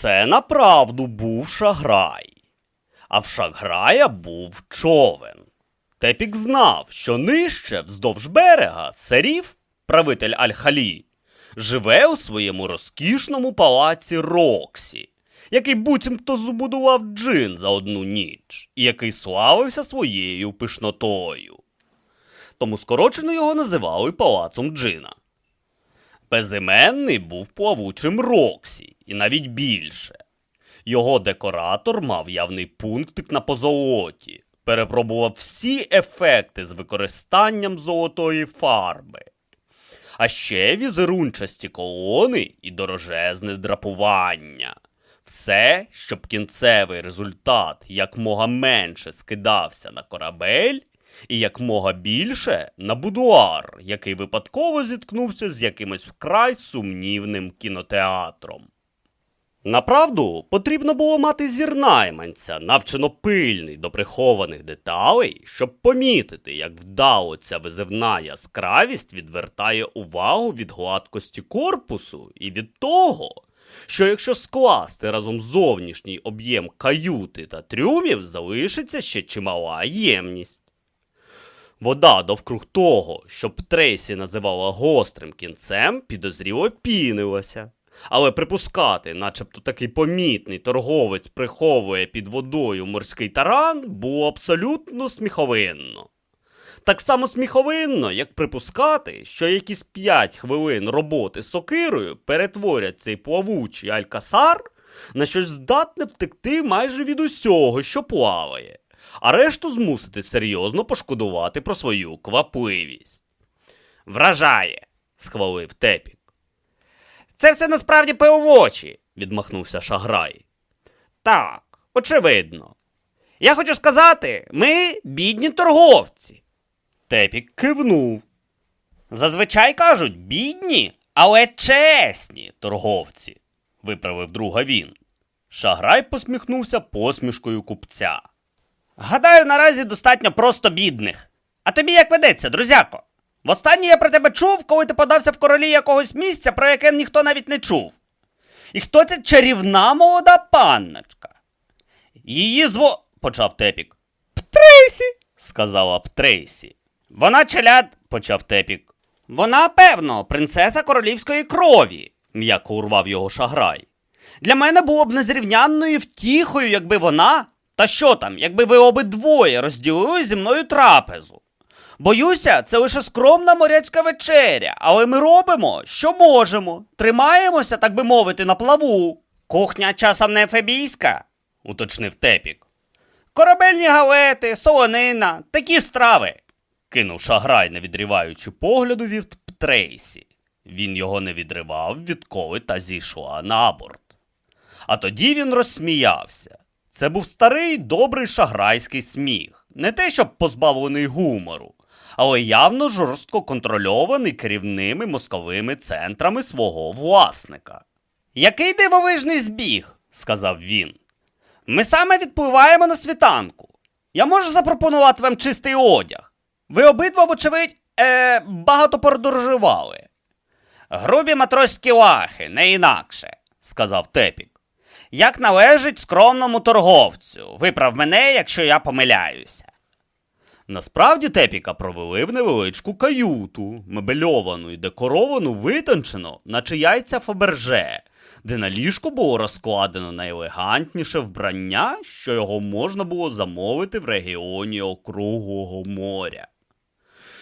Це направду був шаграй. А в шаграя був човен. Тепік знав, що нижче, вздовж берега, Серіф, правитель Аль-Халі, живе у своєму розкішному палаці Роксі, який буцімто збудував джин за одну ніч, і який славився своєю пишнотою. Тому скорочено його називали палацом джина. Безіменний був плавучим Роксі, і навіть більше. Його декоратор мав явний пунктик на позолоті, перепробував всі ефекти з використанням золотої фарби. А ще візерунчасті колони і дорожезне драпування. Все, щоб кінцевий результат якмога менше скидався на корабель, і якмога більше на будуар, який випадково зіткнувся з якимось вкрай сумнівним кінотеатром. Направду, потрібно було мати зір найманця, навчено пильний до прихованих деталей, щоб помітити, як вдало ця визивна яскравість відвертає увагу від гладкості корпусу і від того, що якщо скласти разом зовнішній об'єм каюти та трюмів, залишиться ще чимала ємність. Вода довкруг того, що Трейсі називала гострим кінцем, підозріло пінилася. Але припускати, начебто такий помітний торговець приховує під водою морський таран, було абсолютно сміховинно. Так само сміховинно, як припускати, що якісь 5 хвилин роботи сокирою перетворять цей плавучий алькасар на щось здатне втекти майже від усього, що плаває, а решту змусити серйозно пошкодувати про свою квапливість. Вражає, схвалив Тепік. Це все насправді пивовочі, відмахнувся Шаграй. Так, очевидно. Я хочу сказати, ми бідні торговці. Тепік кивнув. Зазвичай кажуть бідні, але чесні торговці, виправив друга він. Шаграй посміхнувся посмішкою купця. Гадаю, наразі достатньо просто бідних. А тобі як ведеться, друзяко? Востаннє я про тебе чув, коли ти подався в королі якогось місця, про яке ніхто навіть не чув. І хто ця чарівна молода панночка? Її зво. почав Тепік. Птрейсі, сказала Птрейсі. Вона челяд, почав Тепік. Вона, певно, принцеса королівської крові, м'яко урвав його шаграй. Для мене було б незрівнянною втіхою, якби вона. Та що там, якби ви обидвоє розділили зі мною трапезу. Боюся, це лише скромна моряцька вечеря, але ми робимо, що можемо. Тримаємося, так би мовити, на плаву. Кухня часом не ефебійська, уточнив Тепік. Корабельні галети, солонина, такі страви, кинув шаграй, не відриваючи погляду від Трейсі. Він його не відривав, відколи та зійшла на борт. А тоді він розсміявся. Це був старий добрий шаграйський сміх, не те, щоб позбавлений гумору, але явно жорстко контрольований керівними мозковими центрами свого власника. Який дивовижний збіг, сказав він. Ми саме відпливаємо на світанку. Я можу запропонувати вам чистий одяг. Ви обидва, вочевидь, е, багато подорожували. Грубі матроські лахи, не інакше, сказав Тепік. Як належить скромному торговцю, виправ мене, якщо я помиляюся. Насправді Тепіка провели в невеличку каюту, мебельовану і декоровану витончено, наче яйця Фаберже, де на ліжку було розкладено найелегантніше вбрання, що його можна було замовити в регіоні Округлого моря.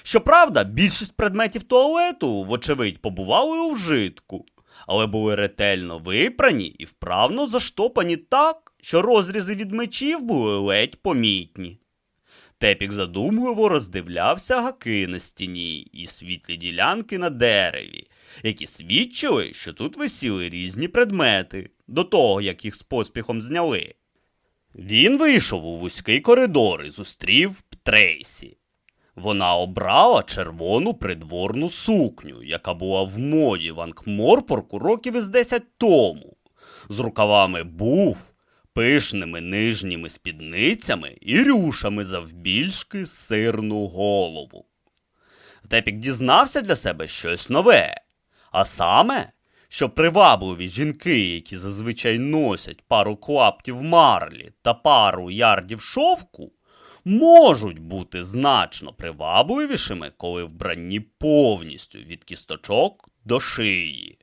Щоправда, більшість предметів туалету, вочевидь, побували у вжитку, але були ретельно випрані і вправно заштопані так, що розрізи від мечів були ледь помітні. Тепік задумливо роздивлявся гаки на стіні і світлі ділянки на дереві, які свідчили, що тут висіли різні предмети до того, як їх з поспіхом зняли. Він вийшов у вузький коридор і зустрів Трейсі. Вона обрала червону придворну сукню, яка була в моді в Анкморпорку років із 10 тому, з рукавами був, пишними нижніми спідницями і рюшами завбільшки сирну голову. Тепік дізнався для себе щось нове, а саме, що привабливі жінки, які зазвичай носять пару клаптів марлі та пару ярдів шовку, можуть бути значно привабливішими, коли вбранні повністю від кісточок до шиї.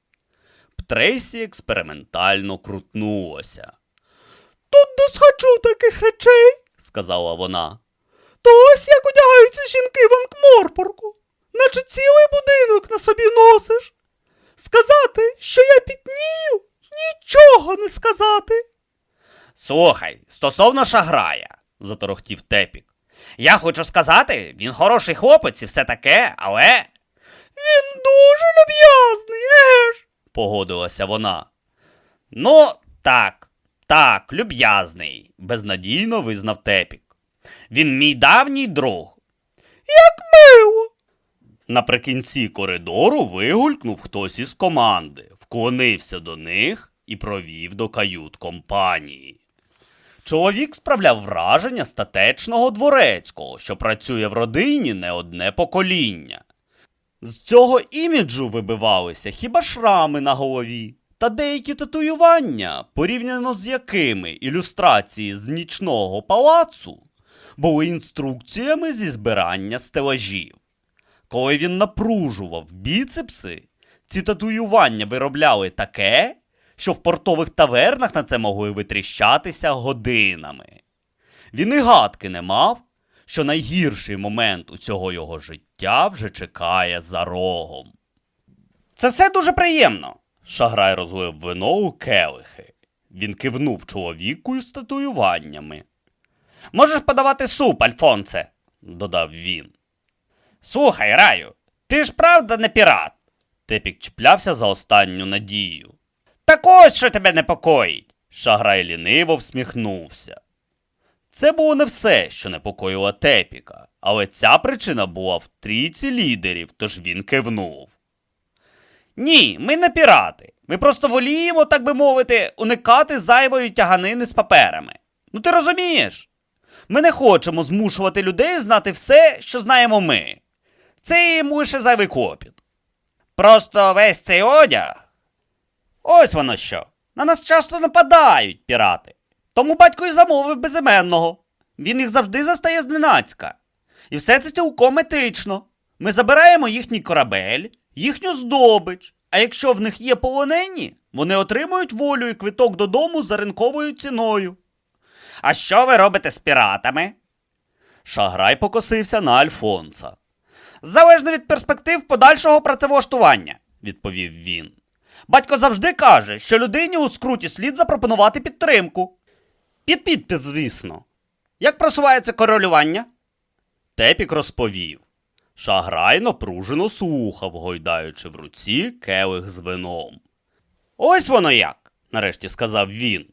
Трейсі експериментально крутнулася. Тут досхочу таких речей, сказала вона. То ось як одягаються жінки в Анкморпорку, наче цілий будинок на собі носиш. Сказати, що я пітнію, нічого не сказати. Слухай, стосовно шаграя, заторохтів Тепік. Я хочу сказати, він хороший хлопець і все таке, але. Він дуже люб'язний, еж, погодилася вона. Ну, так, так, люб'язний, безнадійно визнав Тепік. Він мій давній друг. Як мило. Наприкінці коридору вигулькнув хтось із команди, вклонився до них і провів до кают компанії. Чоловік справляв враження статечного дворецького, що працює в родині не одне покоління. З цього іміджу вибивалися хіба шрами на голові та деякі татуювання, порівняно з якими ілюстрації з нічного палацу були інструкціями зі збирання стелажів. Коли він напружував біцепси, ці татуювання виробляли таке, що в портових тавернах на це могли витріщатися годинами. Він і гадки не мав, що найгірший момент усього його життя вже чекає за рогом. Це все дуже приємно. Шаграй розлив вино у келихи. Він кивнув чоловіку з татуюваннями. Можеш подавати суп, Альфонсе, додав він. Слухай, раю, ти ж правда не пірат? Тепік чіплявся за останню надію. Так ось що тебе непокоїть. Шаграй ліниво всміхнувся. Це було не все, що непокоїло Тепіка, але ця причина була в трійці лідерів, тож він кивнув. Ні, ми не пірати. Ми просто воліємо, так би мовити, уникати зайвої тяганини з паперами. Ну ти розумієш? Ми не хочемо змушувати людей знати все, що знаємо ми. Це їм лише зайвий клопіт. Просто весь цей одяг. Ось воно що. На нас часто нападають пірати. Тому батько і замовив безіменного. Він їх завжди застає зненацька. І все це цілком етично. Ми забираємо їхній корабель, їхню здобич, а якщо в них є полонені, вони отримують волю і квиток додому за ринковою ціною. А що ви робите з піратами? Шаграй покосився на Альфонса. Залежно від перспектив подальшого працевлаштування, відповів він. Батько завжди каже, що людині у скруті слід запропонувати підтримку. Під підпис, звісно. Як просувається королювання? Тепік розповів. Шаграй напружено слухав, гойдаючи в руці келих з вином. Ось воно як, нарешті сказав він.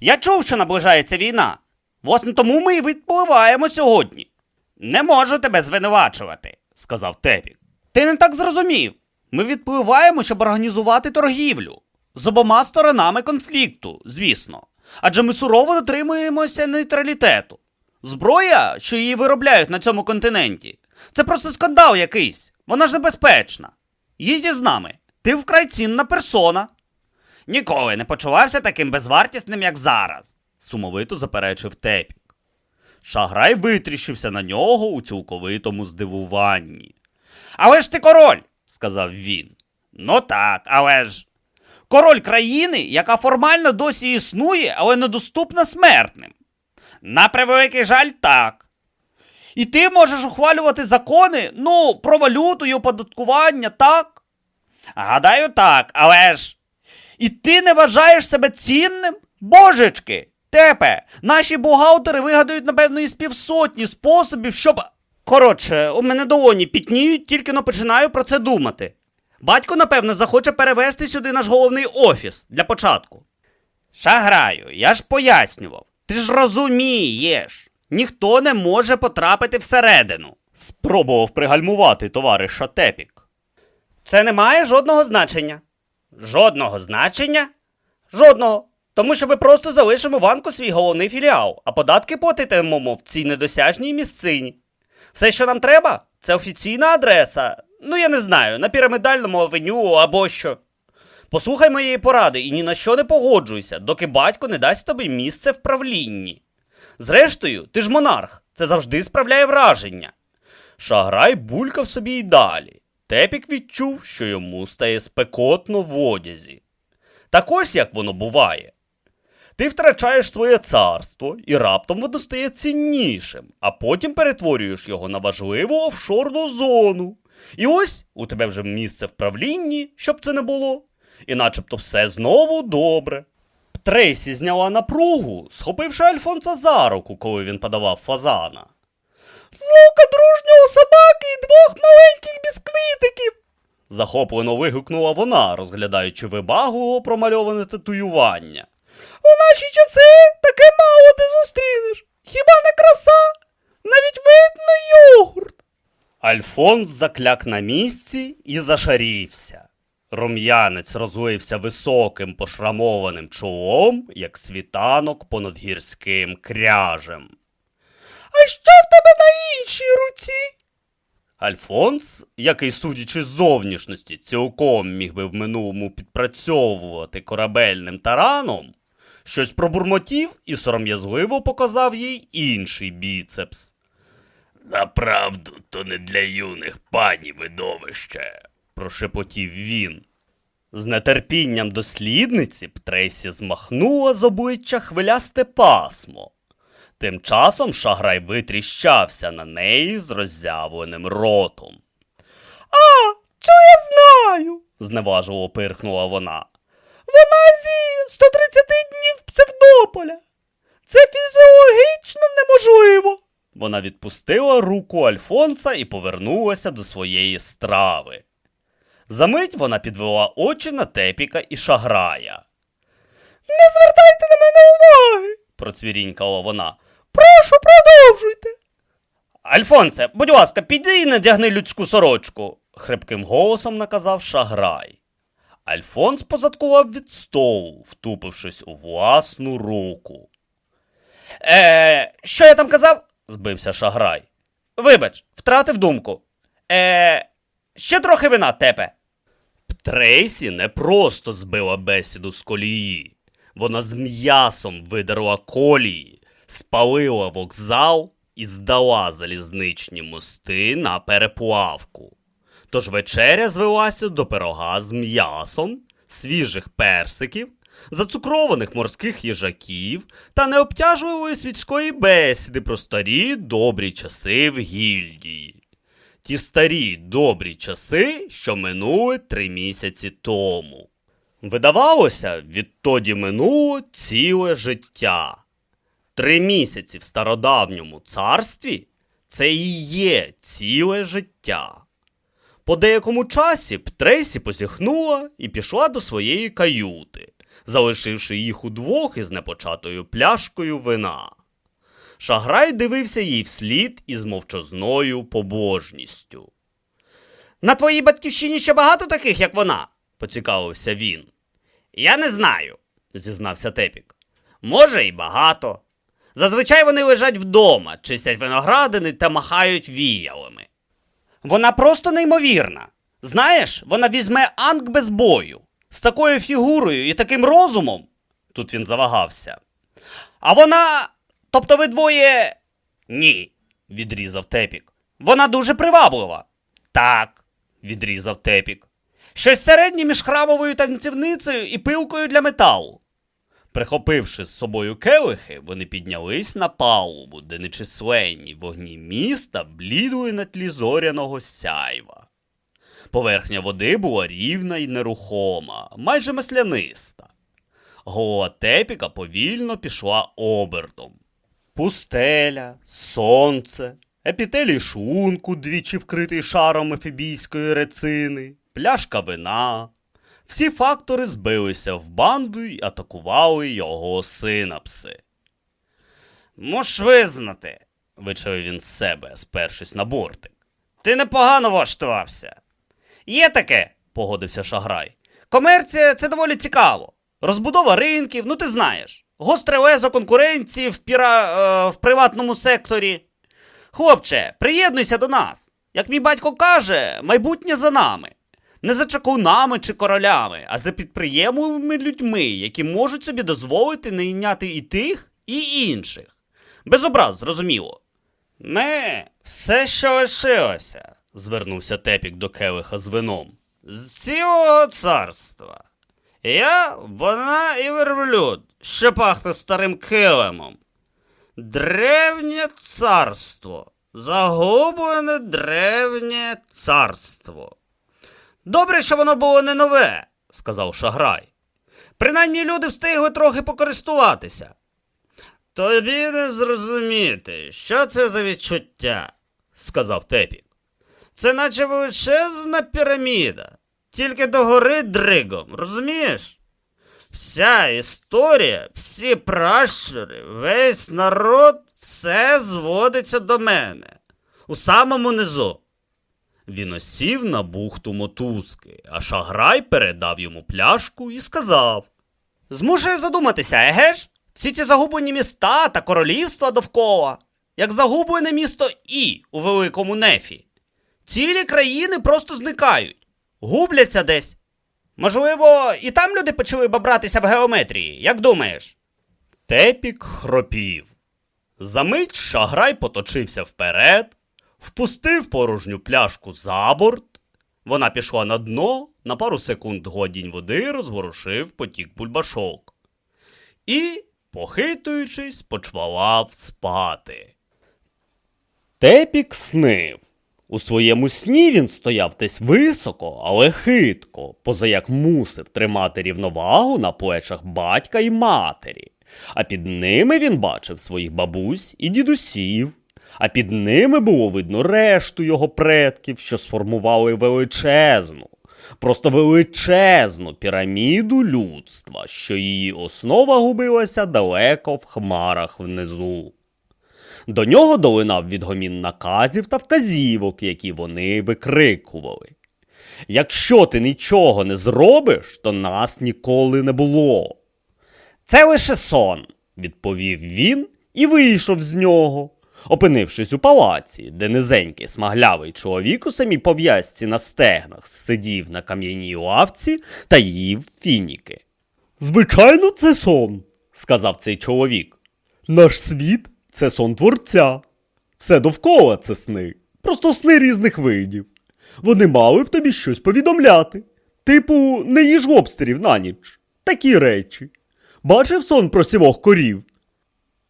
Я чув, що наближається війна. Власне, тому ми і відпливаємо сьогодні. Не можу тебе звинувачувати, сказав Тепік. Ти не так зрозумів. Ми відпливаємо, щоб організувати торгівлю з обома сторонами конфлікту, звісно. Адже ми сурово дотримуємося нейтралітету. Зброя, що її виробляють на цьому континенті, це просто скандал якийсь. Вона ж небезпечна. Їдь з нами. Ти вкрай цінна персона. Ніколи не почувався таким безвартісним, як зараз, сумовито заперечив Тепік. Шаграй витріщився на нього у цілковитому здивуванні. Але ж ти король, сказав він. Ну так, але ж. Король країни, яка формально досі існує, але недоступна смертним. На превеликий жаль, так. І ти можеш ухвалювати закони, ну, про валюту і оподаткування, так? Гадаю, так, але ж. І ти не вважаєш себе цінним? Божечки! Тепе, наші бухгалтери вигадають, напевно, із півсотні способів, щоб. Коротше, у мене долоні пітніють, тільки но починаю про це думати. Батько, напевно, захоче перевести сюди наш головний офіс для початку. Шаграю, я ж пояснював. Ти ж розумієш, ніхто не може потрапити всередину. Спробував пригальмувати товариша Тепік. Це не має жодного значення. Жодного значення? Жодного. Тому що ми просто залишимо в Анку свій головний філіал, а податки платитимемо в цій недосяжній місцині. Все, що нам треба, це офіційна адреса. Ну, я не знаю, на пірамідальному авеню або що. Послухай моєї поради і ні на що не погоджуйся, доки батько не дасть тобі місце в правлінні. Зрештою, ти ж монарх, це завжди справляє враження. Шаграй булькав собі й далі. Тепік відчув, що йому стає спекотно в одязі. Так ось як воно буває. Ти втрачаєш своє царство і раптом воно стає ціннішим, а потім перетворюєш його на важливу офшорну зону. І ось у тебе вже місце в правлінні, щоб це не було, і начебто все знову добре. Трейсі зняла напругу, схопивши Альфонса за руку, коли він подавав фазана. Злука дружнього собаки і двох маленьких бісквітиків. захоплено вигукнула вона, розглядаючи вибагу промальоване татуювання. У наші часи таке мало ти зустрінеш. Хіба не краса? Навіть видно йогурт. Альфонс закляк на місці і зашарівся. Рум'янець розлився високим пошрамованим чолом, як світанок понад гірським кряжем. А що в тебе на іншій руці? Альфонс, який, судячи з зовнішності, цілком міг би в минулому підпрацьовувати корабельним тараном, щось пробурмотів і сором'язливо показав їй інший біцепс. Направду, то не для юних пані видовище, прошепотів він. З нетерпінням дослідниці Трейсі змахнула з обличчя хвилясте пасмо. Тим часом шаграй витріщався на неї з роззявленим ротом. А, цю я знаю, зневажливо пирхнула вона. Вона зі 130 днів Псевдополя. Це фізіологічно неможливо. Вона відпустила руку Альфонса і повернулася до своєї страви. Замить вона підвела очі на тепіка і шаграя. Не звертайте на мене уваги, процвірінькала вона. Прошу, продовжуйте. Альфонсе, будь ласка, піди і надягни людську сорочку, хрипким голосом наказав шаграй. Альфонс позадкував від столу, втупившись у власну руку. Е, що я там казав? збився шаграй. Вибач, втратив думку. Е, ще трохи вина тепе. Трейсі не просто збила бесіду з колії. Вона з м'ясом видерла колії, спалила вокзал і здала залізничні мости на переплавку. Тож вечеря звелася до пирога з м'ясом, свіжих персиків, зацукрованих морських їжаків та необтяжливої світської бесіди про старі добрі часи в гільдії. Ті старі добрі часи, що минули три місяці тому. Видавалося, відтоді минуло ціле життя. Три місяці в стародавньому царстві це і є ціле життя. По деякому часі Трейсі позіхнула і пішла до своєї каюти, залишивши їх удвох із непочатою пляшкою вина. Шаграй дивився їй вслід із мовчазною побожністю. На твоїй батьківщині ще багато таких, як вона, поцікавився він. Я не знаю, зізнався Тепік. Може, і багато. Зазвичай вони лежать вдома, чистять виноградини та махають віялами. Вона просто неймовірна. Знаєш, вона візьме анг без бою, з такою фігурою і таким розумом. Тут він завагався. А вона. Тобто ви двоє. Ні, відрізав Тепік. Вона дуже приваблива. Так, відрізав Тепік. Щось середнє між храмовою танцівницею і пилкою для металу. Прихопивши з собою келихи, вони піднялись на палубу, де нечисленні вогні міста блідли на тлі зоряного сяйва. Поверхня води була рівна і нерухома, майже масляниста. Голова тепіка повільно пішла обертом. Пустеля, сонце, епітелій шунку, двічі вкритий шаром ефібійської рецини, пляшка вина. Всі фактори збилися в банду й атакували його синапси. Муш визнати, вичавив він з себе, спершись на бортик. Ти непогано влаштувався. Є таке, погодився Шаграй. Комерція це доволі цікаво. Розбудова ринків, ну ти знаєш. Гостре лезо конкуренції в, піра, е, в приватному секторі. Хлопче, приєднуйся до нас. Як мій батько каже, майбутнє за нами. Не за чаклунами чи королями, а за підприємливими людьми, які можуть собі дозволити найняти і тих, і інших. Без образ, зрозуміло. Ми все, що лишилося, звернувся Тепік до келиха з вином. З цілого царства. Я, вона і верблюд, що пахне старим килимом. Древнє царство. Загублене древнє царство. Добре, що воно було не нове, сказав Шаграй. Принаймні люди встигли трохи покористуватися. Тобі не зрозуміти, що це за відчуття, сказав Тепік. Це наче величезна піраміда, тільки догори дригом, розумієш? Вся історія, всі пращури, весь народ, все зводиться до мене. У самому низу. Він осів на бухту мотузки, а шаграй передав йому пляшку і сказав: Змушує задуматися, еге ж? Всі ці загублені міста та королівства довкола, як загублене місто І у Великому Нефі. Цілі країни просто зникають, губляться десь. Можливо, і там люди почали бабратися в геометрії, як думаєш? Тепік хропів. Замить шаграй поточився вперед, впустив порожню пляшку за борт. Вона пішла на дно, на пару секунд гладінь води розворушив потік бульбашок. І, похитуючись, почвалав спати. Тепік снив. У своєму сні він стояв десь високо, але хитко, поза як мусив тримати рівновагу на плечах батька і матері. А під ними він бачив своїх бабусь і дідусів, а під ними було видно решту його предків, що сформували величезну, просто величезну піраміду людства, що її основа губилася далеко в хмарах внизу. До нього долинав відгомін наказів та вказівок, які вони викрикували. Якщо ти нічого не зробиш, то нас ніколи не було. Це лише сон, відповів він і вийшов з нього. Опинившись у палаці, де низенький смаглявий чоловік у самій пов'язці на стегнах сидів на кам'яній лавці та їв фініки. Звичайно, це сон, сказав цей чоловік. Наш світ це сон творця. Все довкола це сни, просто сни різних видів. Вони мали б тобі щось повідомляти. Типу, не їж лобстерів на ніч. Такі речі. Бачив сон про сімох корів?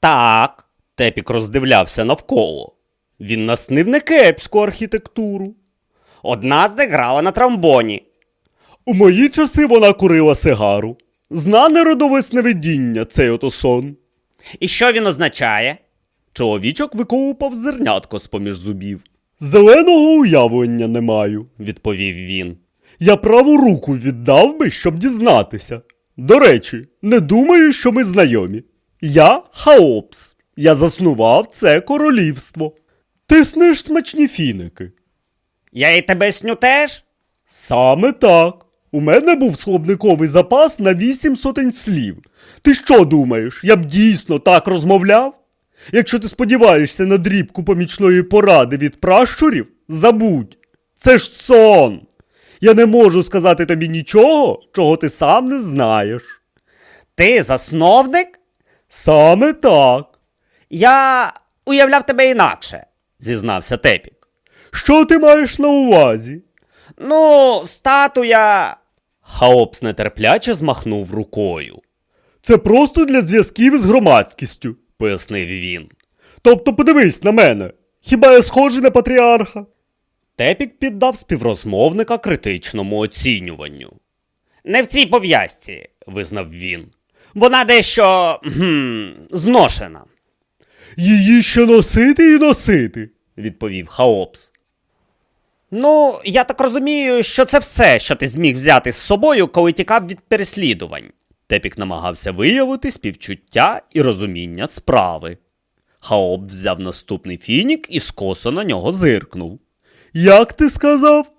Так. Тепік роздивлявся навколо. Він наснив не кепську архітектуру. Одна з них грала на тромбоні. У мої часи вона курила сигару. Знане родове сновидіння цей ото сон. І що він означає? Чоловічок виковупав зернятко з поміж зубів. Зеленого уявлення не маю, відповів він. Я праву руку віддав би, щоб дізнатися. До речі, не думаю, що ми знайомі. Я Хаопс. Я заснував це королівство. Ти сниш смачні фіники. Я і тебе сню теж? Саме так. У мене був словниковий запас на вісім сотень слів. Ти що думаєш, я б дійсно так розмовляв? Якщо ти сподіваєшся на дрібку помічної поради від пращурів, забудь. Це ж сон. Я не можу сказати тобі нічого, чого ти сам не знаєш. Ти засновник? Саме так. Я уявляв тебе інакше, зізнався Тепік. Що ти маєш на увазі? Ну, статуя. Хаопс нетерпляче змахнув рукою. Це просто для зв'язків із громадськістю, пояснив він. Тобто подивись на мене. Хіба я схожий на патріарха? Тепік піддав співрозмовника критичному оцінюванню. Не в цій пов'язці, визнав він. Вона дещо гм, зношена. Її ще носити і носити, відповів Хаопс. Ну, я так розумію, що це все, що ти зміг взяти з собою, коли тікав від переслідувань. Тепік намагався виявити співчуття і розуміння справи. Хаоп взяв наступний фінік і скосо на нього зиркнув. Як ти сказав?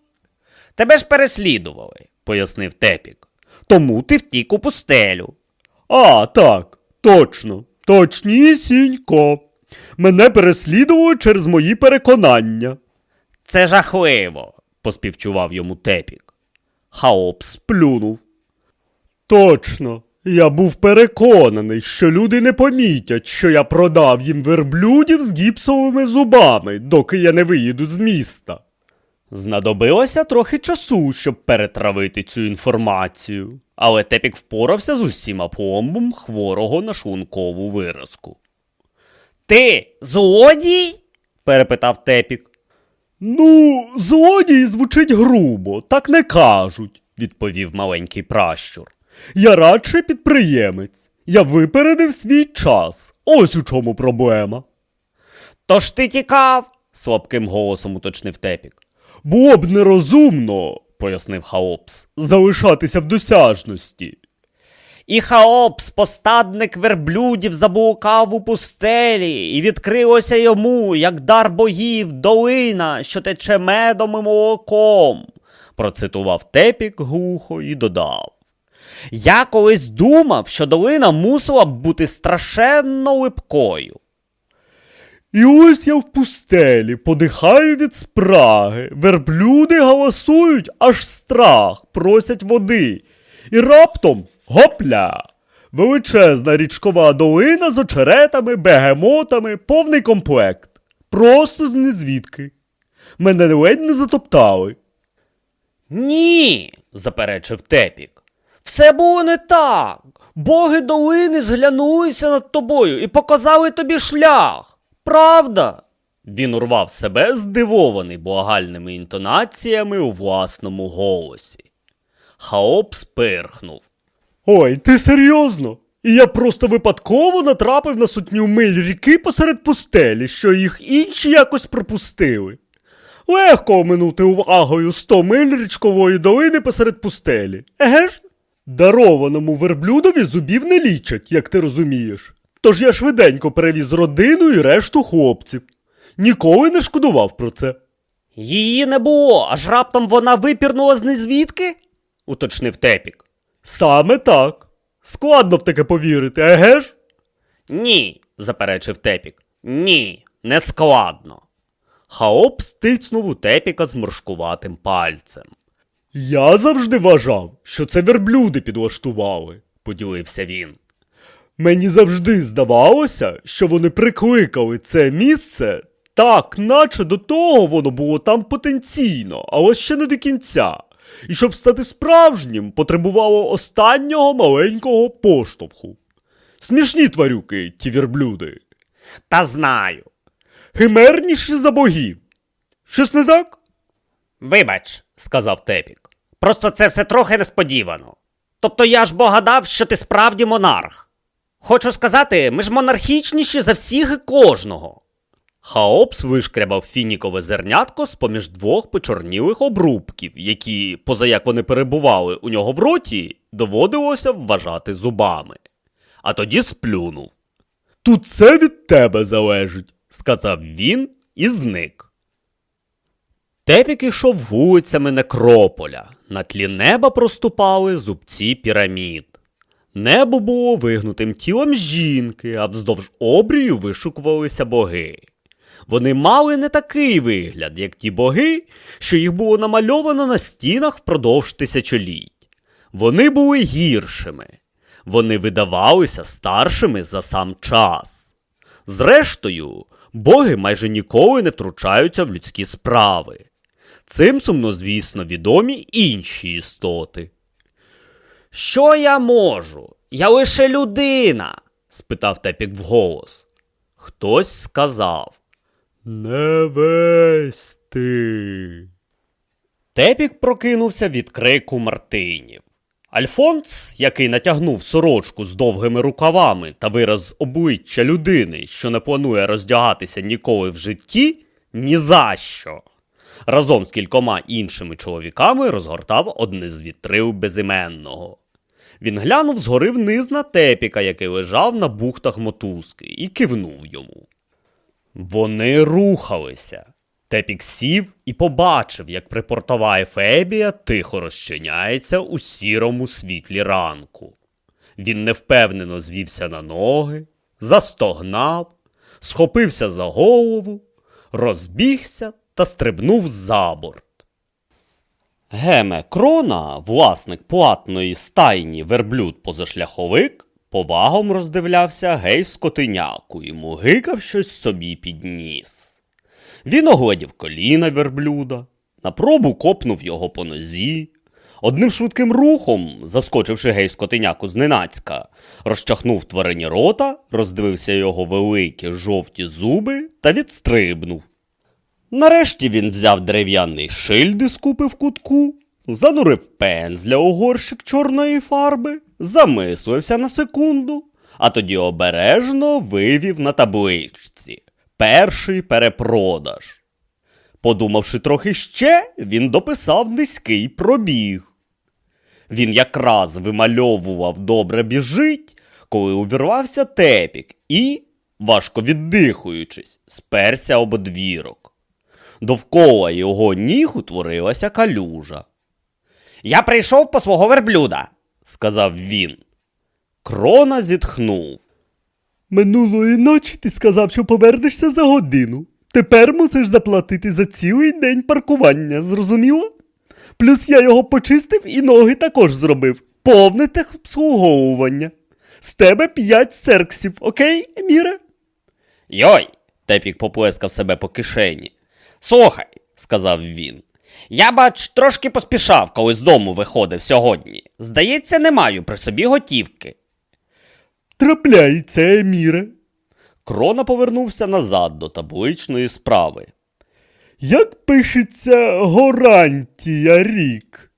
Тебе ж переслідували, пояснив Тепік. Тому ти втік у пустелю. А, так, точно, точнісінько. Мене переслідували через мої переконання. Це жахливо, поспівчував йому Тепік. Хаоп сплюнув. Точно. Я був переконаний, що люди не помітять, що я продав їм верблюдів з гіпсовими зубами, доки я не виїду з міста. Знадобилося трохи часу, щоб перетравити цю інформацію, але Тепік впорався з усім апломбом хворого на шлункову виразку. Ти злодій? перепитав Тепік. Ну, злодій звучить грубо, так не кажуть, відповів маленький пращур. Я радше підприємець. Я випередив свій час. Ось у чому проблема. Тож ти тікав? слабким голосом уточнив Тепік. Було б нерозумно, пояснив Хаопс, залишатися в досяжності. І Хаопс, погонич верблюдів, заблукав у пустелі, і відкрилося йому, як дар богів, долина, що тече медом і молоком, процитував Тепік глухо і додав. Я колись думав, що долина мусила б бути страшенно липкою. І ось я в пустелі, подихаю від спраги, верблюди галасують, аж страх, просять води. І раптом гопля! Величезна річкова долина з очеретами, бегемотами, повний комплект. Просто з незвідки. Мене ледь не затоптали. Ні, заперечив Тепік. Все було не так. Боги долини зглянулися над тобою і показали тобі шлях. Правда? Він урвав себе здивований благальними інтонаціями у власному голосі. Хаоп спирхнув. Ой, ти серйозно? І я просто випадково натрапив на сотню миль ріки посеред пустелі, що їх інші якось пропустили. Легко оминути увагою сто миль річкової долини посеред пустелі. Еге ж? Дарованому верблюдові зубів не лічать, як ти розумієш. Тож я швиденько перевіз родину і решту хлопців. Ніколи не шкодував про це. Її не було, аж раптом вона випірнула з незвідки? уточнив Тепік. Саме так. Складно в таке повірити, еге ж? Ні, заперечив Тепік. Ні, не складно. Хаоп стицнув у Тепіка зморшкуватим пальцем. Я завжди вважав, що це верблюди підлаштували, поділився він. Мені завжди здавалося, що вони прикликали це місце так, наче до того воно було там потенційно, але ще не до кінця. І щоб стати справжнім, потребувало останнього маленького поштовху. Смішні тварюки, ті верблюди. Та знаю. Химерніші за богів. Щось не так? Вибач, сказав Тепік. Просто це все трохи несподівано. Тобто я ж бо гадав, що ти справді монарх. Хочу сказати, ми ж монархічніші за всіх і кожного. Хаопс вишкрябав фінікове зернятко з поміж двох почорнілих обрубків, які, позаяк вони перебували у нього в роті, доводилося вважати зубами. А тоді сплюнув. Тут це від тебе залежить, сказав він і зник. Тепік ішов вулицями Некрополя. На тлі неба проступали зубці пірамід. Небо було вигнутим тілом жінки, а вздовж обрію вишукувалися боги. Вони мали не такий вигляд, як ті боги, що їх було намальовано на стінах впродовж тисячоліть. Вони були гіршими, вони видавалися старшими за сам час. Зрештою, боги майже ніколи не втручаються в людські справи. Цим сумнозвісно відомі інші істоти. Що я можу? Я лише людина? спитав Тепік вголос. Хтось сказав. Не весь ти. Тепік прокинувся від крику Мартинів. Альфонс, який натягнув сорочку з довгими рукавами та вираз обличчя людини, що не планує роздягатися ніколи в житті, ні за що. Разом з кількома іншими чоловіками розгортав одне з вітрил безіменного. Він глянув згори вниз на тепіка, який лежав на бухтах мотузки, і кивнув йому. Вони рухалися. Тепік сів і побачив, як припортова Ефебія тихо розчиняється у сірому світлі ранку. Він невпевнено звівся на ноги, застогнав, схопився за голову, розбігся та стрибнув за борт. Геме Крона, власник платної стайні верблюд-позашляховик, повагом роздивлявся гей скотиняку і мугикав щось собі під ніс. Він огледів коліна верблюда, на пробу копнув його по нозі, одним швидким рухом, заскочивши гей скотиняку зненацька, розчахнув тварині рота, роздивився його великі жовті зуби та відстрибнув. Нарешті він взяв дерев'яний шильд із купи в кутку, занурив пензля у горщик чорної фарби, замислився на секунду, а тоді обережно вивів на табличці перший перепродаж. Подумавши трохи ще, він дописав низький пробіг. Він якраз вимальовував добре біжить, коли увірвався тепік і, важко віддихуючись, сперся об одвірок. Довкола його ніг утворилася калюжа. Я прийшов по свого верблюда, сказав він. Крона зітхнув. Минулої ночі ти сказав, що повернешся за годину. Тепер мусиш заплатити за цілий день паркування, зрозуміло? Плюс я його почистив і ноги також зробив. Повне обслуговування. З тебе п'ять серксів, окей, Еміре? Йой. Тепік поплескав себе по кишені. Слухай, сказав він. Я, бач, трошки поспішав, коли з дому виходив сьогодні. Здається, не маю при собі готівки. Трапляється, Еміре. Крона повернувся назад до табличної справи. Як пишеться горантія рік?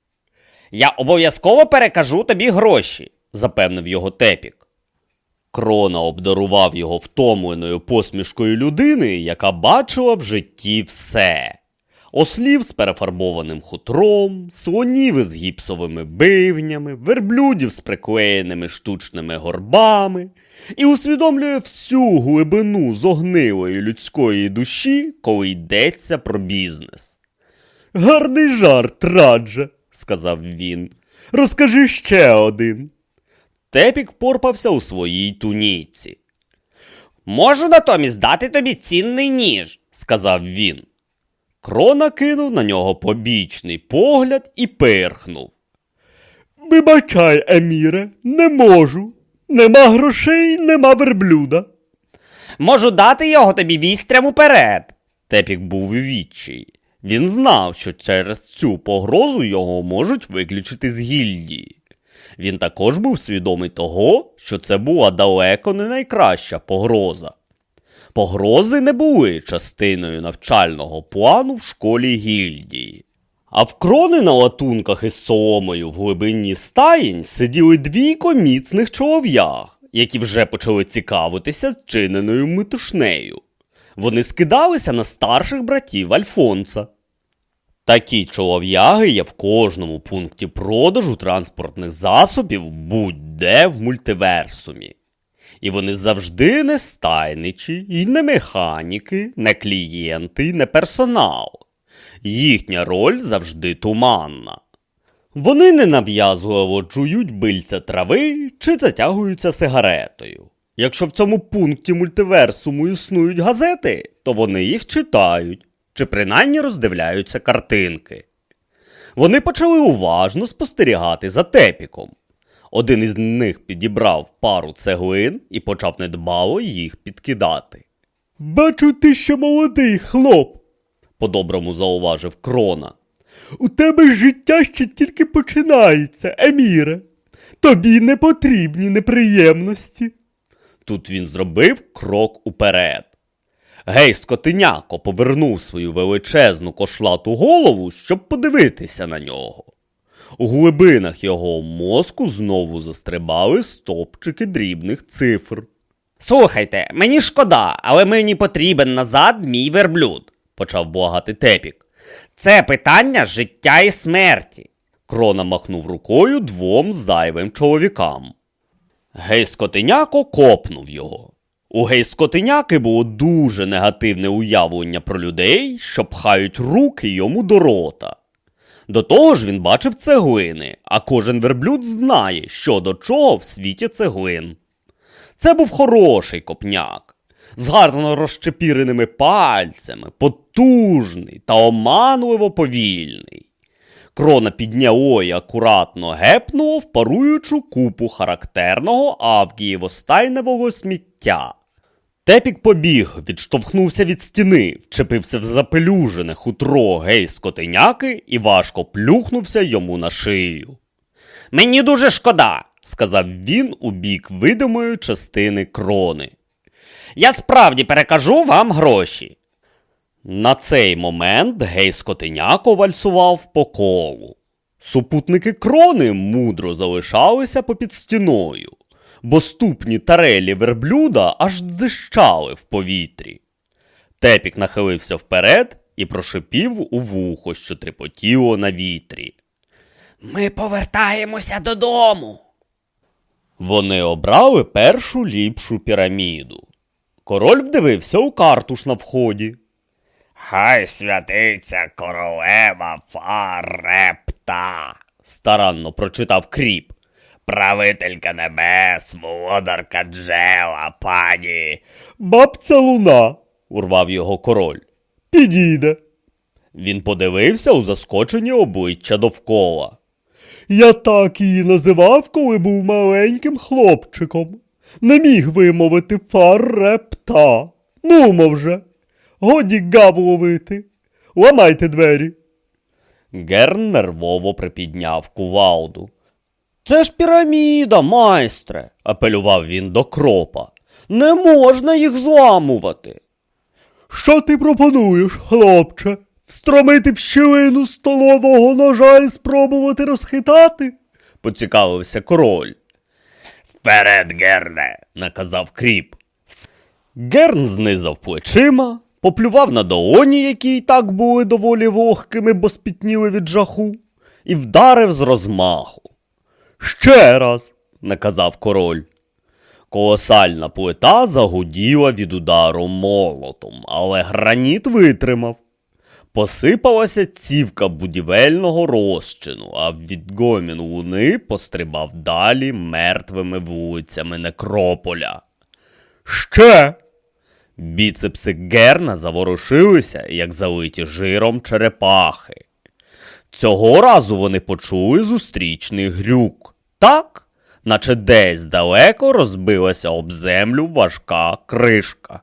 Я обов'язково перекажу тобі гроші, запевнив його тепік. Крона обдарував його втомленою посмішкою людини, яка бачила в житті все. Ослів з перефарбованим хутром, слонів із гіпсовими бивнями, верблюдів з приклеєними штучними горбами, і усвідомлює всю глибину зогнилої людської душі, коли йдеться про бізнес. Гарний жарт, радже, сказав він. Розкажи ще один. Тепік порпався у своїй туніці. Можу натомість дати тобі цінний ніж, сказав він. Крона кинув на нього побічний погляд і пирхнув. Вибачай, Еміре, не можу. Нема грошей, нема верблюда. Можу дати його тобі вістрям уперед. Тепік був у відчаї. Він знав, що через цю погрозу його можуть виключити з гільдії. Він також був свідомий того, що це була далеко не найкраща погроза. Погрози не були частиною навчального плану в школі гільдії. А в крони на латунках із соломою в глибині стаєнь сиділи двійко міцних чолов'ях, які вже почали цікавитися зчиненою метушнею. Вони скидалися на старших братів Альфонса. Такі чолов'яги є в кожному пункті продажу транспортних засобів будь-де в мультиверсумі. І вони завжди не стайничі, і не механіки, не клієнти, не персонал. Їхня роль завжди туманна. Вони ненав'язливо жують бильця трави чи затягуються сигаретою. Якщо в цьому пункті мультиверсуму існують газети, то вони їх читають чи принаймні роздивляються картинки. Вони почали уважно спостерігати за тепіком. Один із них підібрав пару цеглин і почав недбало їх підкидати. Бачу, ти ще молодий хлоп. По-доброму зауважив крона. У тебе життя ще тільки починається, Еміре. Тобі не потрібні неприємності. Тут він зробив крок уперед. Гей, скотиняко повернув свою величезну кошлату голову, щоб подивитися на нього. У глибинах його мозку знову застрибали стопчики дрібних цифр. Слухайте, мені шкода, але мені потрібен назад мій верблюд, почав благати тепік. Це питання життя і смерті. Крона махнув рукою двом зайвим чоловікам. Гей скотиняко копнув його. У гей-скотиняки було дуже негативне уявлення про людей, що пхають руки йому до рота. До того ж він бачив цеглини, а кожен верблюд знає, що до чого в світі цеглин. Це був хороший копняк, з гарно розчепіреними пальцями, потужний та оманливо повільний. Крона підняло і акуратно гепнуло в паруючу купу характерного авгієво-стайневого сміття. Тепік побіг, відштовхнувся від стіни, вчепився в запелюжене хутро гей скотиняки і важко плюхнувся йому на шию. Мені дуже шкода, сказав він у бік видимої частини крони. Я справді перекажу вам гроші. На цей момент гей скотиняко вальсував по колу. Супутники крони мудро залишалися попід стіною, бо ступні тарелі верблюда аж дзищали в повітрі. Тепік нахилився вперед і прошипів у вухо, що трепотіло на вітрі. Ми повертаємося додому. Вони обрали першу ліпшу піраміду. Король вдивився у картуш на вході. Хай святиться королева Фарепта, старанно прочитав кріп. Правителька небес, володарка джела, пані. Бабця луна, урвав його король. підійде. Він подивився у заскочені обличчя довкола. Я так її називав, коли був маленьким хлопчиком. Не міг вимовити фарепта. Ну, вже. Годі гав ловити. Ламайте двері. Герн нервово припідняв кувалду. Це ж піраміда, майстре, апелював він до кропа. Не можна їх зламувати. Що ти пропонуєш, хлопче? Встромити в щілину столового ножа і спробувати розхитати? поцікавився король. Вперед, Герне, наказав кріп. Герн знизав плечима, поплював на долоні, які й так були доволі вогкими, бо спітніли від жаху, і вдарив з розмаху. Ще раз, наказав король. Колосальна плита загуділа від удару молотом, але граніт витримав. Посипалася цівка будівельного розчину, а від гомін луни пострибав далі мертвими вулицями Некрополя. Ще. Біцепси Герна заворушилися, як залиті жиром черепахи. Цього разу вони почули зустрічний грюк. Так, наче десь далеко розбилася об землю важка кришка.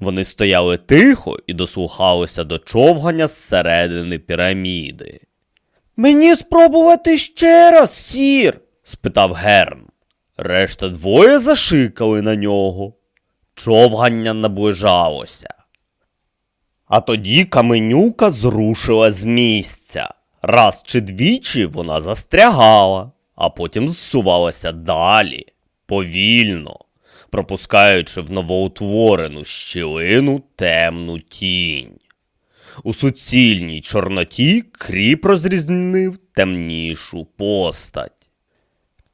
Вони стояли тихо і дослухалися до човгання зсередини піраміди. Мені спробувати ще раз, сір? спитав Герн. Решта двоє зашикали на нього. Човгання наближалося. А тоді каменюка зрушила з місця. Раз чи двічі вона застрягала, а потім зсувалася далі, повільно пропускаючи в новоутворену щілину темну тінь. У суцільній чорноті кріп розрізнив темнішу постать.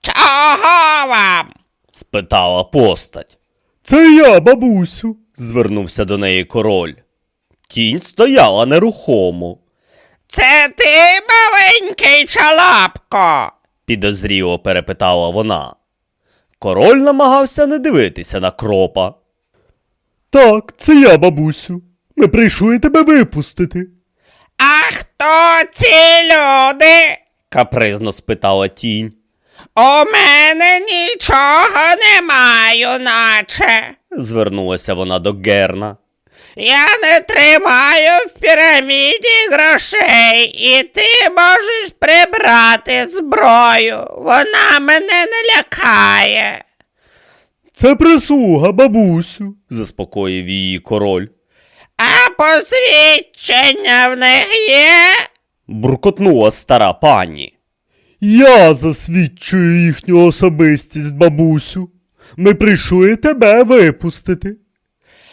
Чого вам? спитала постать. Це я, бабусю, звернувся до неї король. Тінь стояла нерухомо. Це ти, маленький чалапко? підозріло перепитала вона. Король намагався не дивитися на кропа. Так, це я, бабусю. Ми прийшли тебе випустити. А хто ці люди? капризно спитала тінь. У мене нічого немає, наче. звернулася вона до Герна. Я не тримаю в піраміді грошей, і ти можеш прибрати зброю. Вона мене не лякає. Це прислуга, бабусю, заспокоїв її король. А посвідчення в них є? буркотнула стара пані. Я засвідчую їхню особистість, бабусю. Ми прийшли тебе випустити.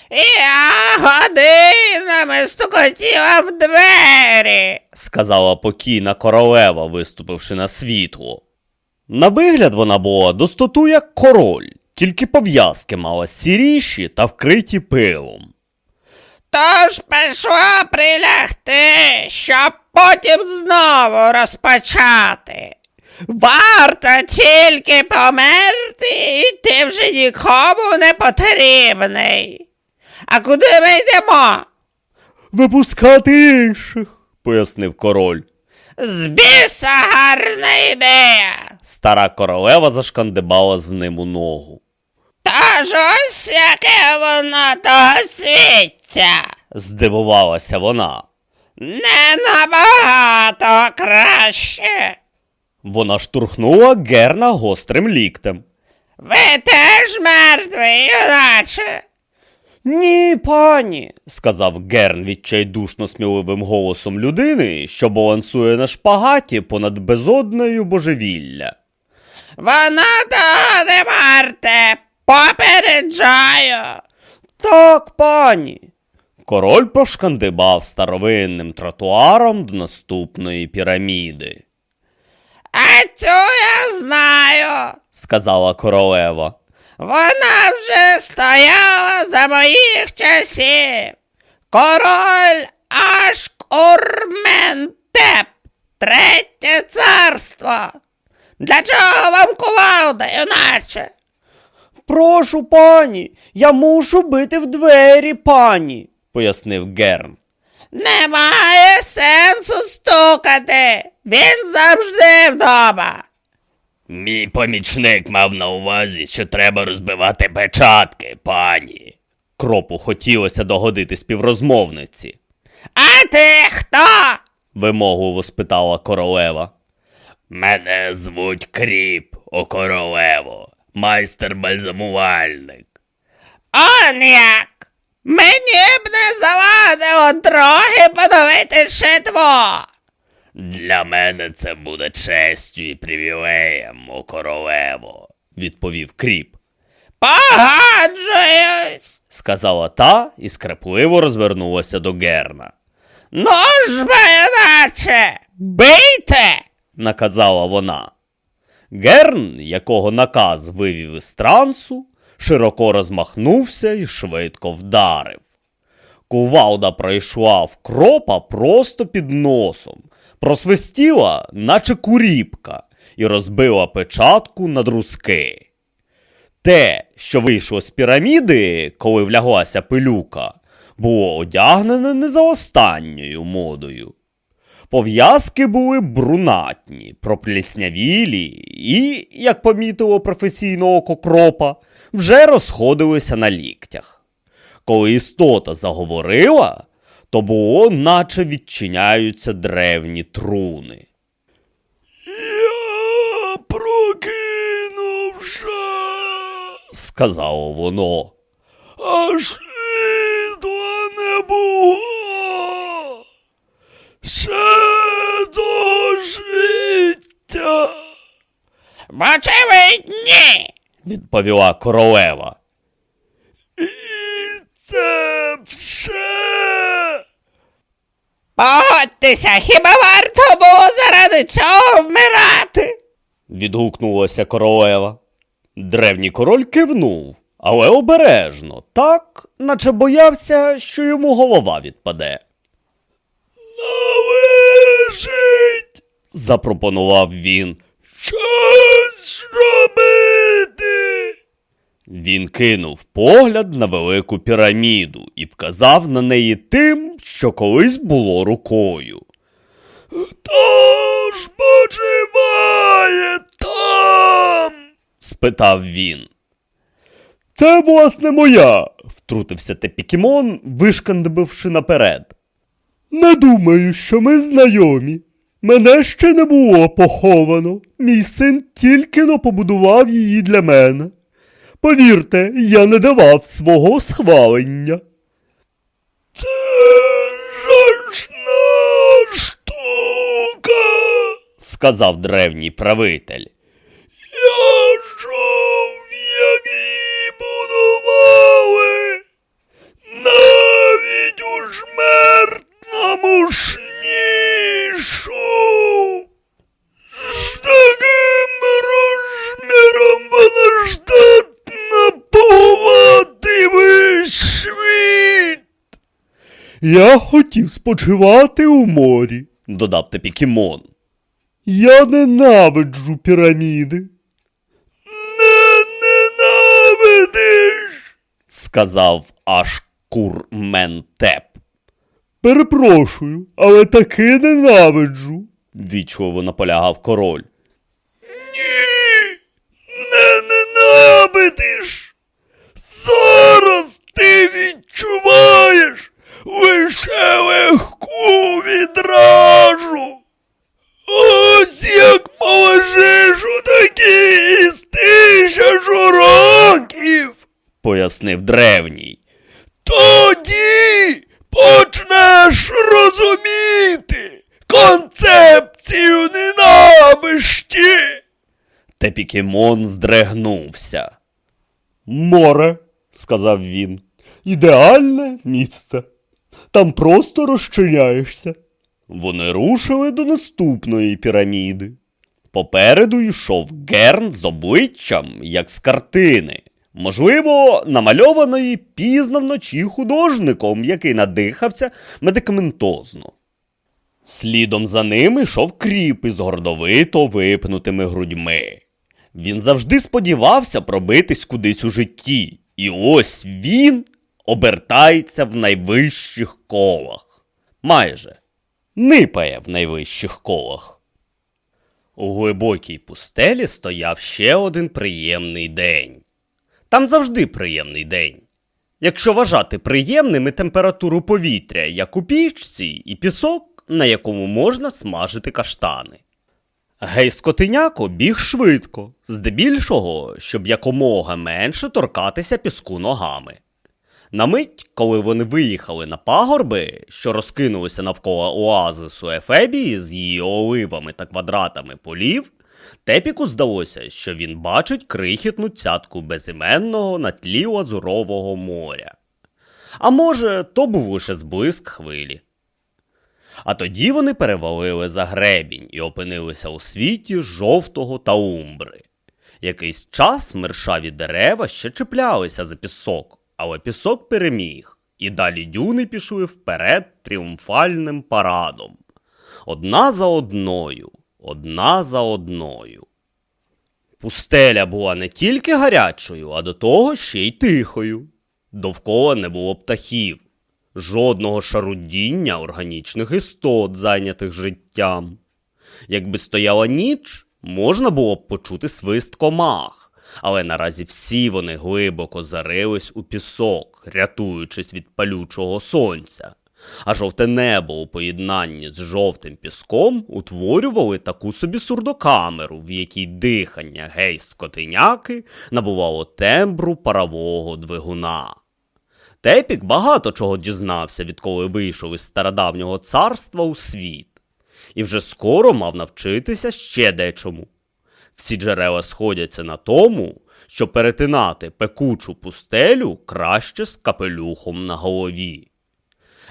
Я годинами стукотіла в двері, сказала покійна королева, виступивши на світло. На вигляд вона була достоту як король, тільки пов'язки мала сіріші та вкриті пилом. Тож пішла прилягти, щоб потім знову розпочати. Варто тільки померти, і ти вже нікому не потрібний. А куди ми йдемо? Випускати інших, пояснив король. З біса гарна ідея. Стара королева зашкандибала з ним у ногу. Та ж ось яке воно того свіття. Здивувалася вона. Не набагато краще. Вона штурхнула Герна гострим ліктем. Ви теж мертвий, юначе. Ні, пані, сказав Герн відчайдушно сміливим голосом людини, що балансує на шпагаті понад безоднею божевілля. Воно того не варте. Попереджаю. Так, пані. Король пошкандибав старовинним тротуаром до наступної піраміди, А цю я знаю. сказала королева. Вона вже стояла за моїх часів. Король Ашкурментеп, третє царство. Для чого вам кувалда, юначе? Прошу, пані, я мушу бити в двері, пані, пояснив Герн. Немає сенсу стукати. Він завжди вдома. Мій помічник мав на увазі, що треба розбивати печатки, пані. Кропу хотілося догодити співрозмовниці. А ти хто? вимогливо спитала королева. Мене звуть Кріп, о королево, майстер бальзамувальник. Он як. Мені б не завадило трохи подивити шитво. Для мене це буде честю і привілеєм, о королево, відповів Кріп. Погоджуюсь. Сказала та і скрепливо розвернулася до Герна. Ну ж іначе, бийте! наказала вона. Герн, якого наказ вивів із трансу, широко розмахнувся і швидко вдарив. Кувалда пройшла в кропа просто під носом, просвистіла, наче куріпка, і розбила печатку на друзки. Те, що вийшло з піраміди, коли вляглася пилюка, було одягнене не за останньою модою. Пов'язки були брунатні, пропліснявілі і, як помітило професійного око кропа, вже розходилися на ліктях. Коли істота заговорила, то було, наче відчиняються древні труни. Я прокинувся, сказало воно. А світла не було. Ще до життя, Вочевидь, ні. відповіла королева. І це все. Погодьтеся, хіба варто було заради цього вмирати? відгукнулася королева. Древній король кивнув, але обережно, так, наче боявся, що йому голова відпаде. Належить, запропонував він. Щось робити. Він кинув погляд на велику піраміду і вказав на неї тим, що колись було рукою. Хто ж почиває там? спитав він. Це, власне, моя, втрутився Тепікімон, вишкандибивши наперед. Не думаю, що ми знайомі. Мене ще не було поховано. Мій син тільки но побудував її для мене. Повірте, я не давав свого схвалення. Це жашна штука, сказав древній правитель. Я жов, як будували, навіть у жмертному шнішу. З таким розміром вона здатна поховати весь світ. Я хотів спочивати у морі, додав Тепікімон. Я ненавиджу піраміди. Не ненавидиш, сказав аж Курментеп. Перепрошую, але таки ненавиджу. вічливо наполягав король. Ні, не ненавидиш. Зараз ти відчуваєш легку відражу. Ось як положиш у такі із тисячу років. Пояснив древній. Тоді почнеш розуміти концепцію ненависті. Тепікімон здригнувся. Море, сказав він, ідеальне місце. Там просто розчиняєшся. Вони рушили до наступної піраміди. Попереду йшов Герн з обличчям, як з картини, можливо, намальованої пізно вночі художником, який надихався медикаментозно. Слідом за ним йшов кріп із гордовито випнутими грудьми. Він завжди сподівався пробитись кудись у житті, і ось він обертається в найвищих колах. Майже нипає в найвищих колах. У глибокій пустелі стояв ще один приємний день. Там завжди приємний день. Якщо вважати приємними температуру повітря, як у пічці, і пісок, на якому можна смажити каштани. Гей скотиняко біг швидко, здебільшого, щоб якомога менше торкатися піску ногами. На мить, коли вони виїхали на пагорби, що розкинулися навколо оазису Ефебії з її оливами та квадратами полів, Тепіку здалося, що він бачить крихітну цятку безіменного на тлі лазурового моря. А може, то був лише зблиск хвилі. А тоді вони перевалили за гребінь і опинилися у світі жовтого таумбри. Якийсь час мершаві дерева ще чіплялися за пісок, але пісок переміг, і далі дюни пішли вперед тріумфальним парадом. Одна за одною, одна за одною. Пустеля була не тільки гарячою, а до того ще й тихою. Довкола не було птахів, жодного шарудіння органічних істот, зайнятих життям. Якби стояла ніч, можна було б почути свист комах, але наразі всі вони глибоко зарились у пісок, рятуючись від палючого сонця. А жовте небо у поєднанні з жовтим піском утворювали таку собі сурдокамеру, в якій дихання гей скотиняки набувало тембру парового двигуна. Тепік багато чого дізнався, відколи вийшов із стародавнього царства у світ, і вже скоро мав навчитися ще дечому. Всі джерела сходяться на тому, що перетинати пекучу пустелю краще з капелюхом на голові.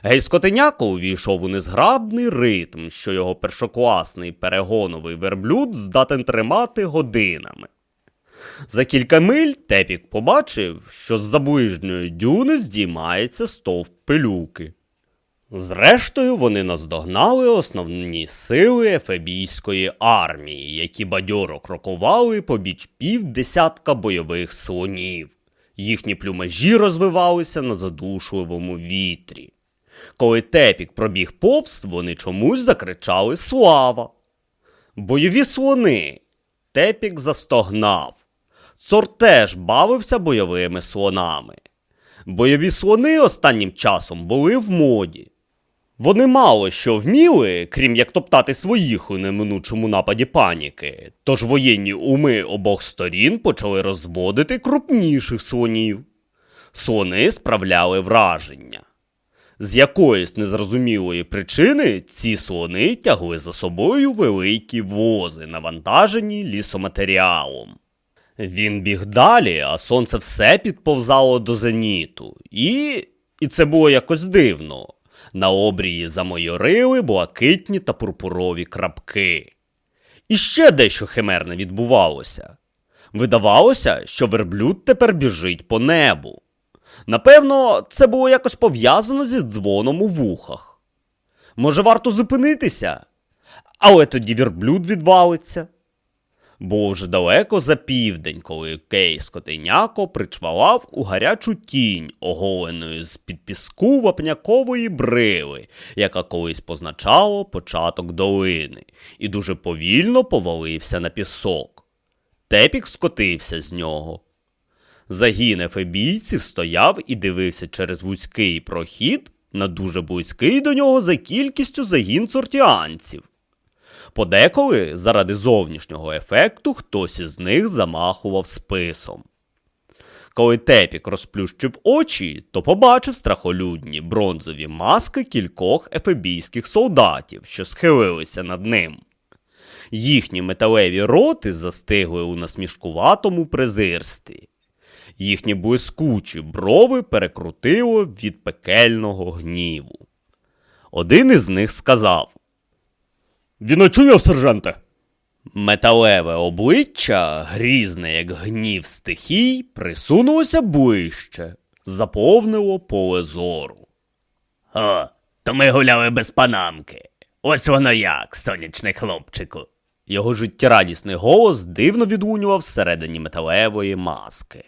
Гей скотиняко увійшов у незграбний ритм, що його першокласний перегоновий верблюд здатен тримати годинами. За кілька миль Тепік побачив, що з заближньої дюни здіймається стовп пилюки. Зрештою, вони наздогнали основні сили ефебійської армії, які бадьоро крокували побіч півдесятка бойових слонів. Їхні плюмажі розвивалися на задушливому вітрі. Коли Тепік пробіг повз, вони чомусь закричали Слава! Бойові слони. Тепік застогнав. Цор теж бавився бойовими слонами. Бойові слони останнім часом були в моді. Вони мало що вміли, крім як топтати своїх у неминучому нападі паніки, тож воєнні уми обох сторін почали розводити крупніших слонів. Слони справляли враження. З якоїсь незрозумілої причини ці слони тягли за собою великі вози, навантажені лісоматеріалом. Він біг далі, а сонце все підповзало до зеніту, і. і це було якось дивно. На обрії замойорили блакитні та пурпурові крапки. І ще дещо химерне відбувалося. Видавалося, що верблюд тепер біжить по небу. Напевно, це було якось пов'язано зі дзвоном у вухах. Може, варто зупинитися? Але тоді верблюд відвалиться. Було вже далеко за південь, коли Кей скотиняко причвалав у гарячу тінь, оголеної з під піску вапнякової брили, яка колись позначала початок долини, і дуже повільно повалився на пісок. Тепік скотився з нього. Загін ефебійців стояв і дивився через вузький прохід на дуже близький до нього за кількістю загін сортіанців. Подеколи, заради зовнішнього ефекту, хтось із них замахував списом. Коли Тепік розплющив очі, то побачив страхолюдні бронзові маски кількох ефебійських солдатів, що схилилися над ним. Їхні металеві роти застигли у насмішкуватому презирстві. Їхні блискучі брови перекрутило від пекельного гніву. Один із них сказав Він очуняв, сержанте. Металеве обличчя, грізне, як гнів стихій, присунулося ближче, заповнило поле зору. О, то ми гуляли без панамки. Ось воно як, сонячний хлопчику. Його життєрадісний голос дивно відлунював всередині металевої маски.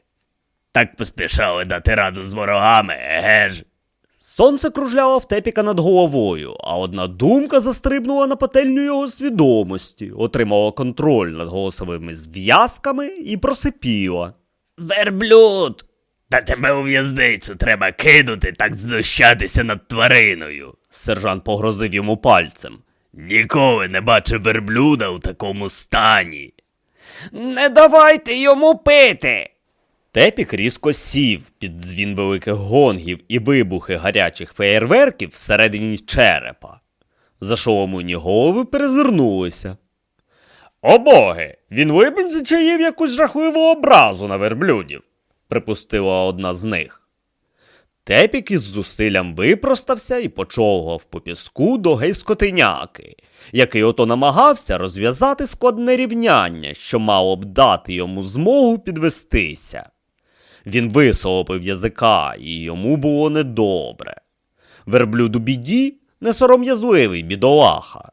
Так поспішали дати раду з ворогами, еге ж? Сонце кружляло в тепіка над головою, а одна думка застрибнула на пательню його свідомості, отримала контроль над голосовими зв'язками і просипіла. Верблюд! Та тебе у в'язницю треба кинути так знущатися над твариною. Сержант погрозив йому пальцем. Ніколи не бачив верблюда у такому стані. Не давайте йому пити. Тепік різко сів під дзвін великих гонгів і вибухи гарячих феєрверків всередині черепа. Зашоломлені голови перезирнулися. О боги! Він вибін зачаїв якусь жахливу образу на верблюдів, припустила одна з них. Тепік із зусиллям випростався і почовгав по піску до гейскотиняки, який ото намагався розв'язати складне рівняння, що мало б дати йому змогу підвестися. Він висолопив язика, і йому було недобре. Верблюд у біді несором'язливий бідолаха.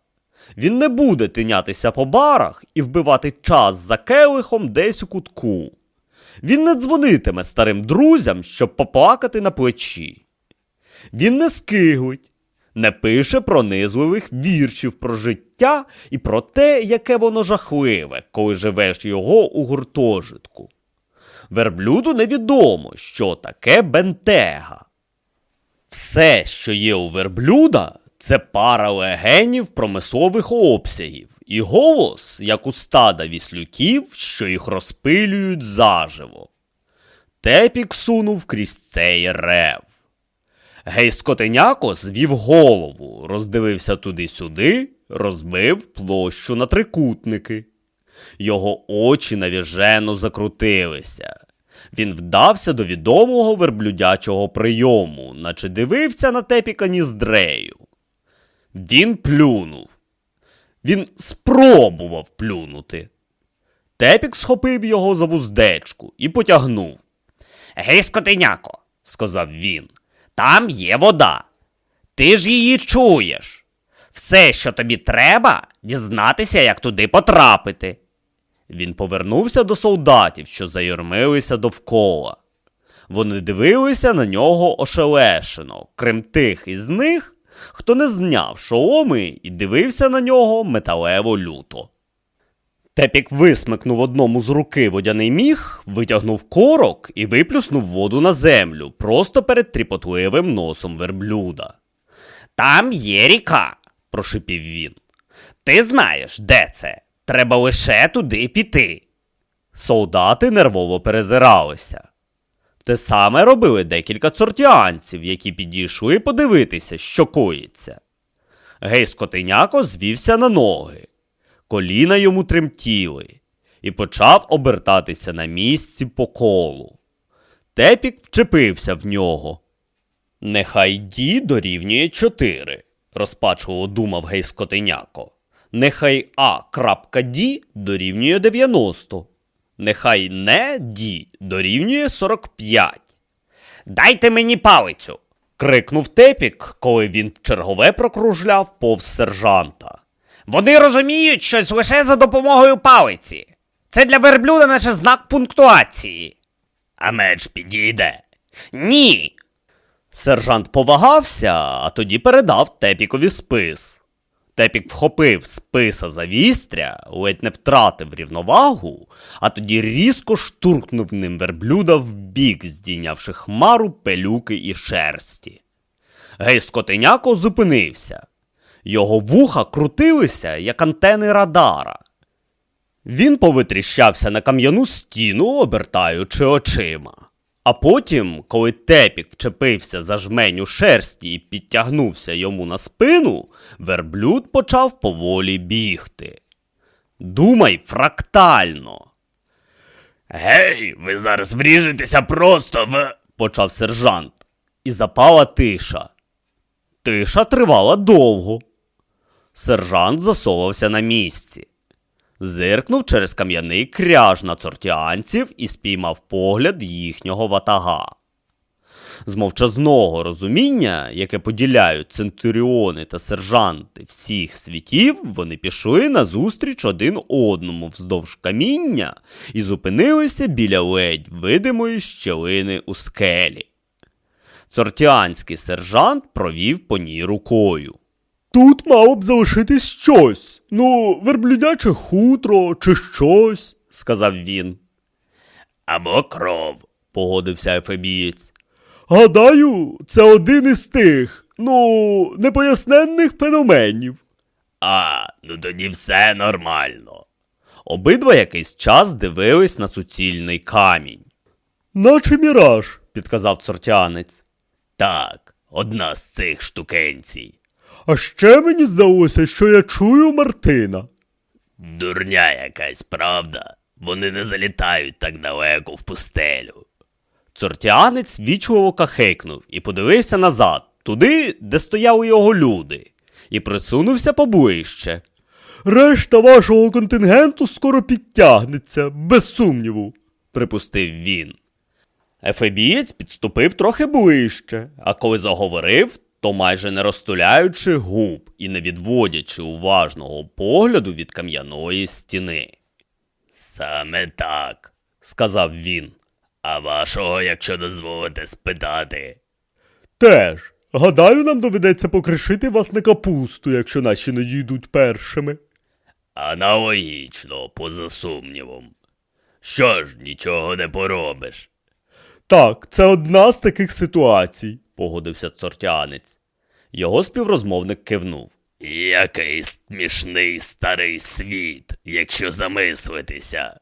Він не буде тинятися по барах і вбивати час за келихом десь у кутку. Він не дзвонитиме старим друзям, щоб поплакати на плечі. Він не скиглить, не пише пронизливих віршів про життя і про те, яке воно жахливе, коли живеш його у гуртожитку. Верблюду невідомо, що таке бентега. Все, що є у верблюда, це пара легенів промислових обсягів, і голос, як у стада віслюків, що їх розпилюють заживо. Тепік сунув крізь цей рев. Гей скотеняко звів голову, роздивився туди-сюди, розбив площу на трикутники. Його очі навіжено закрутилися. Він вдався до відомого верблюдячого прийому, наче дивився на тепіка ніздрею. Він плюнув. Він спробував плюнути. Тепік схопив його за вуздечку і потягнув. Гей, скотиняко, Сказав він. там є вода. Ти ж її чуєш. Все, що тобі треба, дізнатися, як туди потрапити. Він повернувся до солдатів, що зайормилися довкола. Вони дивилися на нього ошелешено, крім тих із них, хто не зняв шоломи і дивився на нього металево люто. Тепік висмикнув одному з руки водяний міг, витягнув корок і виплюснув воду на землю просто перед тріпотливим носом верблюда. Там є ріка, Прошипів він. Ти знаєш, де це. Треба лише туди піти. Солдати нервово перезиралися. Те саме робили декілька цортіанців, які підійшли подивитися, що коїться. Гей скотиняко звівся на ноги, коліна йому тремтіли, і почав обертатися на місці по колу. Тепік вчепився в нього. Нехай ді дорівнює чотири, розпачливо думав гей скотиняко. Нехай А Ді дорівнює 90. Нехай не Ді дорівнює 45. Дайте мені палицю. крикнув Тепік, коли він вчергове прокружляв повз сержанта. Вони розуміють щось лише за допомогою палиці. Це для верблюда наче знак пунктуації. А меч підійде. Ні. Сержант повагався, а тоді передав Тепікові спис. Тепік вхопив списа за вістря, ледь не втратив рівновагу, а тоді різко штурхнув ним верблюда в бік, здійнявши хмару пелюки і шерсті. Гей скотиняко зупинився. Його вуха крутилися, як антени радара. Він повитріщався на кам'яну стіну, обертаючи очима. А потім, коли тепік вчепився за жменю шерсті і підтягнувся йому на спину, верблюд почав поволі бігти. Думай фрактально. Гей, ви зараз вріжетеся просто в. почав сержант. І запала тиша. Тиша тривала довго. Сержант засовався на місці. Зиркнув через кам'яний кряж на цортіанців і спіймав погляд їхнього ватага. З мовчазного розуміння, яке поділяють центуріони та сержанти всіх світів, вони пішли назустріч один одному вздовж каміння і зупинилися біля ледь видимої щелини у скелі. Цортіанський сержант провів по ній рукою. Тут мало б залишитись щось. Ну, верблюдяче хутро чи щось. сказав він. Або кров, погодився ефебієць. Гадаю, це один із тих, ну, непоясненних феноменів. А, ну тоді все нормально. Обидва якийсь час дивились на суцільний камінь, Наче міраж. підказав цортянець. Так, одна з цих штукенцій. А ще мені здалося, що я чую Мартина. Дурня якась, правда? Вони не залітають так далеко в пустелю. Цортянець вічливо кахекнув і подивився назад, туди, де стояли його люди, і присунувся поближче. Решта вашого контингенту скоро підтягнеться, без сумніву. припустив він. Ефебієць підступив трохи ближче, а коли заговорив, то майже не розтуляючи губ і не відводячи уважного погляду від кам'яної стіни. Саме так, сказав він. А вашого, якщо дозволите спитати. Теж, гадаю, нам доведеться покришити вас на капусту, якщо наші не дійдуть першими. Аналогічно, поза сумнівом. Що ж, нічого не поробиш, Так, це одна з таких ситуацій. Погодився цортянець. Його співрозмовник кивнув. Який смішний старий світ, якщо замислитися.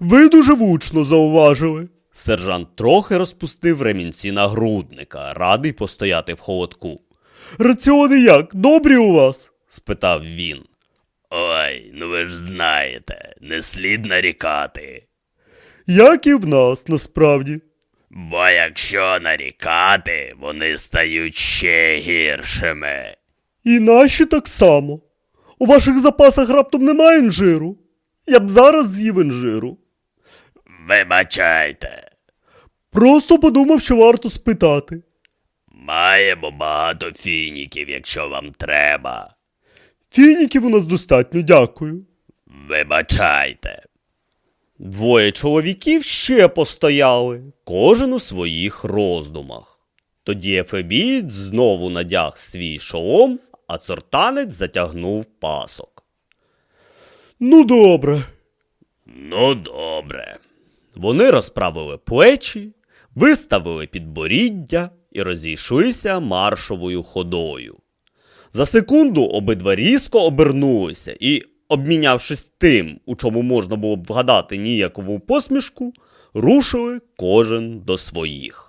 Ви дуже влучно зауважили. Сержант трохи розпустив ремінці нагрудника, радий постояти в холодку. Раціони як? Добрі у вас? спитав він. Ой, ну ви ж знаєте, не слід нарікати. Як і в нас, насправді. Бо якщо нарікати, вони стають ще гіршими. І наші так само. У ваших запасах раптом немає інжиру. Я б зараз з'їв інжиру. Вибачайте, Просто подумав, що варто спитати. маємо багато фініків, якщо вам треба. Фініків у нас достатньо, дякую. Вибачайте. Двоє чоловіків ще постояли, кожен у своїх роздумах. Тоді Ефебієць знову надяг свій шолом, а цортанець затягнув пасок. Ну, добре. Ну, добре. Вони розправили плечі, виставили підборіддя і розійшлися маршовою ходою. За секунду обидва різко обернулися і, обмінявшись тим, у чому можна було б вгадати ніякову посмішку, рушили кожен до своїх.